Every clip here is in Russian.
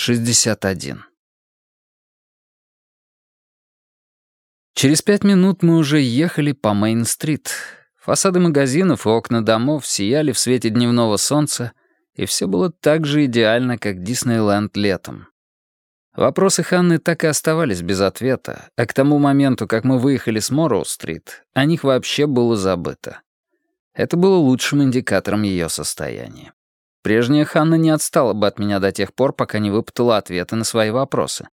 61. Через пять минут мы уже ехали по Мейн-стрит. Фасады магазинов и окна домов сияли в свете дневного солнца, и все было так же идеально, как Диснейленд летом. Вопросы Ханны так и оставались без ответа, а к тому моменту, как мы выехали с Морроу-стрит, о них вообще было забыто. Это было лучшим индикатором ее состояния. Прежняя Ханна не отстала бы от меня до тех пор, пока не выпытала ответы на свои вопросы.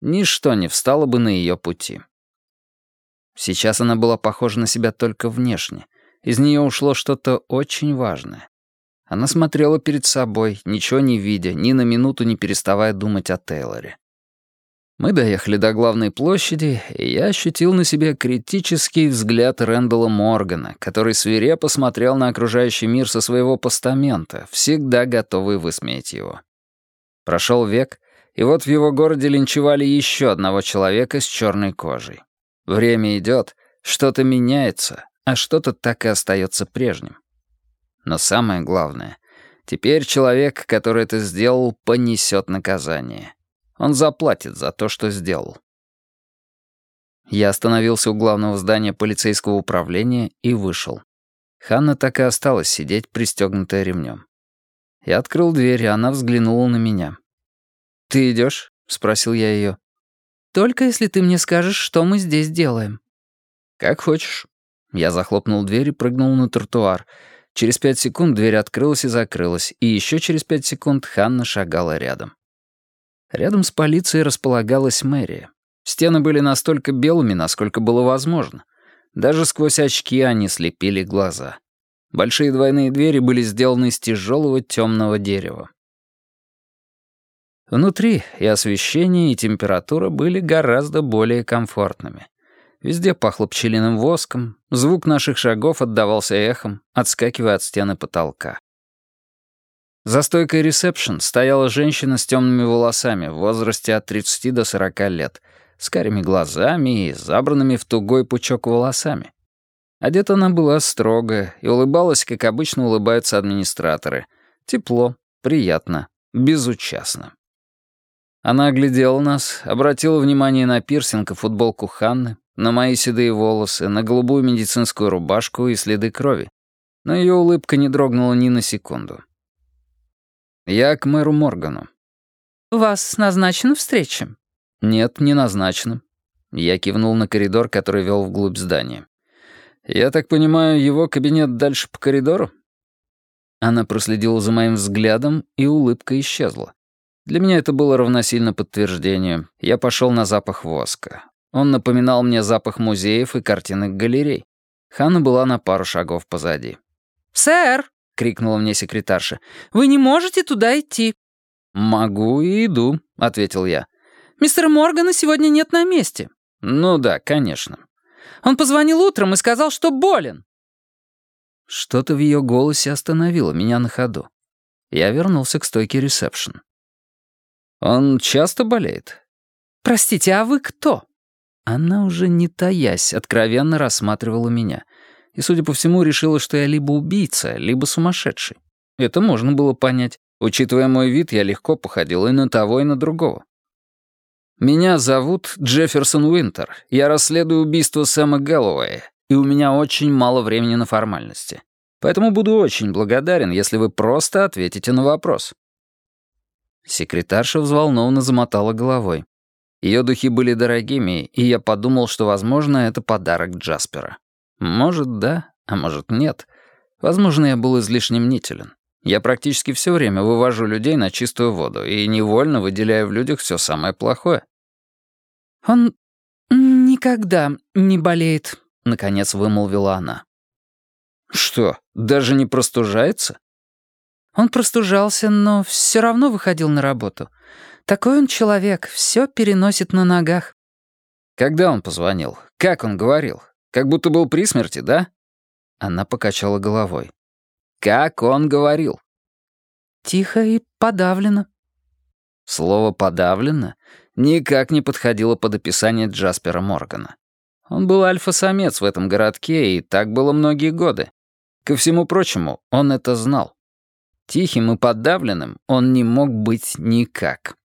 Ничто не встало бы на ее пути. Сейчас она была похожа на себя только внешне. Из нее ушло что-то очень важное. Она смотрела перед собой, ничего не видя, ни на минуту не переставая думать о Тейлоре. Мы доехали до главной площади, и я ощутил на себе критический взгляд Рэндала Моргана, который свирепо смотрел на окружающий мир со своего постамента, всегда готовый высмеять его. Прошел век, и вот в его городе линчевали еще одного человека с черной кожей. Время идет, что-то меняется, а что-то так и остается прежним. Но самое главное, теперь человек, который это сделал, понесет наказание. Он заплатит за то, что сделал. Я остановился у главного здания полицейского управления и вышел. Ханна так и осталась сидеть, пристегнутая ремнем. Я открыл дверь, и она взглянула на меня. «Ты идешь? спросил я ее. «Только если ты мне скажешь, что мы здесь делаем». «Как хочешь». Я захлопнул дверь и прыгнул на тротуар. Через пять секунд дверь открылась и закрылась, и еще через пять секунд Ханна шагала рядом. Рядом с полицией располагалась мэрия. Стены были настолько белыми, насколько было возможно. Даже сквозь очки они слепили глаза. Большие двойные двери были сделаны из тяжелого темного дерева. Внутри и освещение, и температура были гораздо более комфортными. Везде пахло пчелиным воском, звук наших шагов отдавался эхом, отскакивая от стены потолка. За стойкой ресепшн стояла женщина с темными волосами в возрасте от 30 до 40 лет, с карими глазами и забранными в тугой пучок волосами. Одета она была строго и улыбалась, как обычно улыбаются администраторы. Тепло, приятно, безучастно. Она оглядела нас, обратила внимание на пирсинг и футболку Ханны, на мои седые волосы, на голубую медицинскую рубашку и следы крови. Но ее улыбка не дрогнула ни на секунду. «Я к мэру Моргану». «Вас назначена встреча?» «Нет, не назначена». Я кивнул на коридор, который вел вглубь здания. «Я так понимаю, его кабинет дальше по коридору?» Она проследила за моим взглядом, и улыбка исчезла. Для меня это было равносильно подтверждению. Я пошел на запах воска. Он напоминал мне запах музеев и картинок галерей. Ханна была на пару шагов позади. «Сэр!» — крикнула мне секретарша. «Вы не можете туда идти». «Могу и иду», — ответил я. «Мистера Моргана сегодня нет на месте». «Ну да, конечно». «Он позвонил утром и сказал, что болен». Что-то в ее голосе остановило меня на ходу. Я вернулся к стойке ресепшн. «Он часто болеет?» «Простите, а вы кто?» Она уже не таясь, откровенно рассматривала меня — и, судя по всему, решила, что я либо убийца, либо сумасшедший. Это можно было понять. Учитывая мой вид, я легко походил и на того, и на другого. Меня зовут Джефферсон Уинтер. Я расследую убийство Сэма Гэллоуэя, и у меня очень мало времени на формальности. Поэтому буду очень благодарен, если вы просто ответите на вопрос». Секретарша взволнованно замотала головой. Ее духи были дорогими, и я подумал, что, возможно, это подарок Джаспера. Может, да, а может, нет. Возможно, я был излишне мнителен. Я практически все время вывожу людей на чистую воду и невольно выделяю в людях все самое плохое. «Он никогда не болеет», — наконец вымолвила она. «Что, даже не простужается?» Он простужался, но все равно выходил на работу. Такой он человек, все переносит на ногах. Когда он позвонил? Как он говорил? Как будто был при смерти, да?» Она покачала головой. «Как он говорил?» «Тихо и подавлено». Слово «подавлено» никак не подходило под описание Джаспера Моргана. Он был альфа-самец в этом городке, и так было многие годы. Ко всему прочему, он это знал. Тихим и подавленным он не мог быть никак.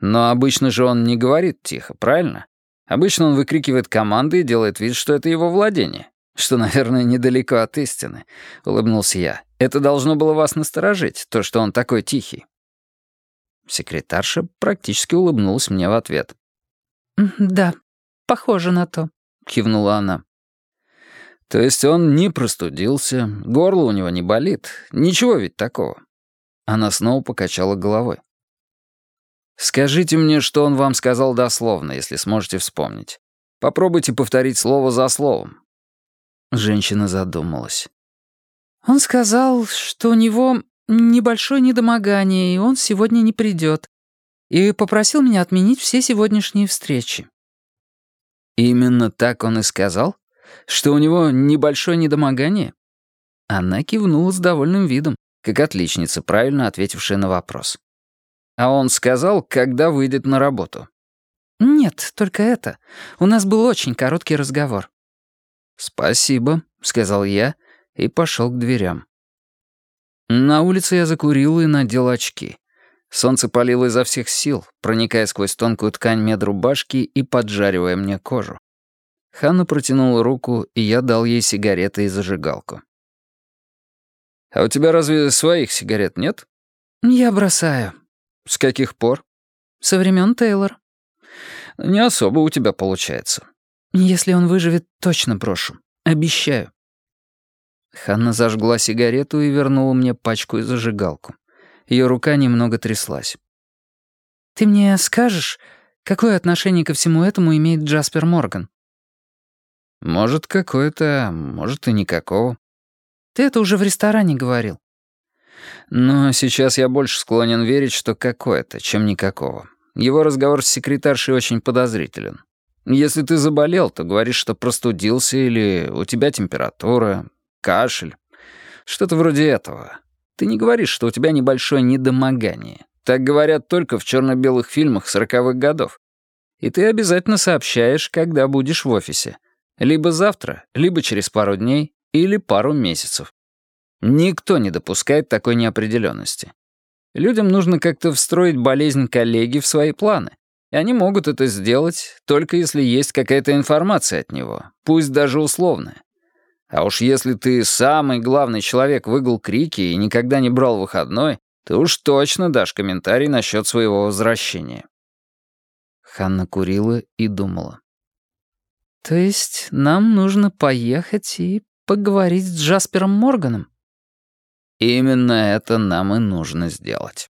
Но обычно же он не говорит тихо, правильно? Обычно он выкрикивает команды и делает вид, что это его владение. Что, наверное, недалеко от истины, — улыбнулся я. Это должно было вас насторожить, то, что он такой тихий. Секретарша практически улыбнулась мне в ответ. «Да, похоже на то», — кивнула она. «То есть он не простудился, горло у него не болит, ничего ведь такого?» Она снова покачала головой. «Скажите мне, что он вам сказал дословно, если сможете вспомнить. Попробуйте повторить слово за словом». Женщина задумалась. «Он сказал, что у него небольшое недомогание, и он сегодня не придет. И попросил меня отменить все сегодняшние встречи». «Именно так он и сказал? Что у него небольшое недомогание?» Она кивнула с довольным видом, как отличница, правильно ответившая на вопрос. «А он сказал, когда выйдет на работу?» «Нет, только это. У нас был очень короткий разговор». «Спасибо», — сказал я и пошел к дверям. На улице я закурил и надел очки. Солнце палило изо всех сил, проникая сквозь тонкую ткань медрубашки и поджаривая мне кожу. Ханна протянула руку, и я дал ей сигареты и зажигалку. «А у тебя разве своих сигарет нет?» «Я бросаю». «С каких пор?» «Со времен Тейлор». «Не особо у тебя получается». «Если он выживет, точно брошу. Обещаю». Ханна зажгла сигарету и вернула мне пачку и зажигалку. Ее рука немного тряслась. «Ты мне скажешь, какое отношение ко всему этому имеет Джаспер Морган?» «Может, какое-то, может и никакого». «Ты это уже в ресторане говорил». «Но сейчас я больше склонен верить, что какое-то, чем никакого. Его разговор с секретаршей очень подозрителен. Если ты заболел, то говоришь, что простудился или у тебя температура, кашель. Что-то вроде этого. Ты не говоришь, что у тебя небольшое недомогание. Так говорят только в черно-белых фильмах сороковых годов. И ты обязательно сообщаешь, когда будешь в офисе. Либо завтра, либо через пару дней, или пару месяцев. Никто не допускает такой неопределенности. Людям нужно как-то встроить болезнь коллеги в свои планы. И они могут это сделать, только если есть какая-то информация от него, пусть даже условная. А уж если ты самый главный человек в игл крики и никогда не брал выходной, ты уж точно дашь комментарий насчет своего возвращения. Ханна курила и думала. «То есть нам нужно поехать и поговорить с Джаспером Морганом?» «Именно это нам и нужно сделать».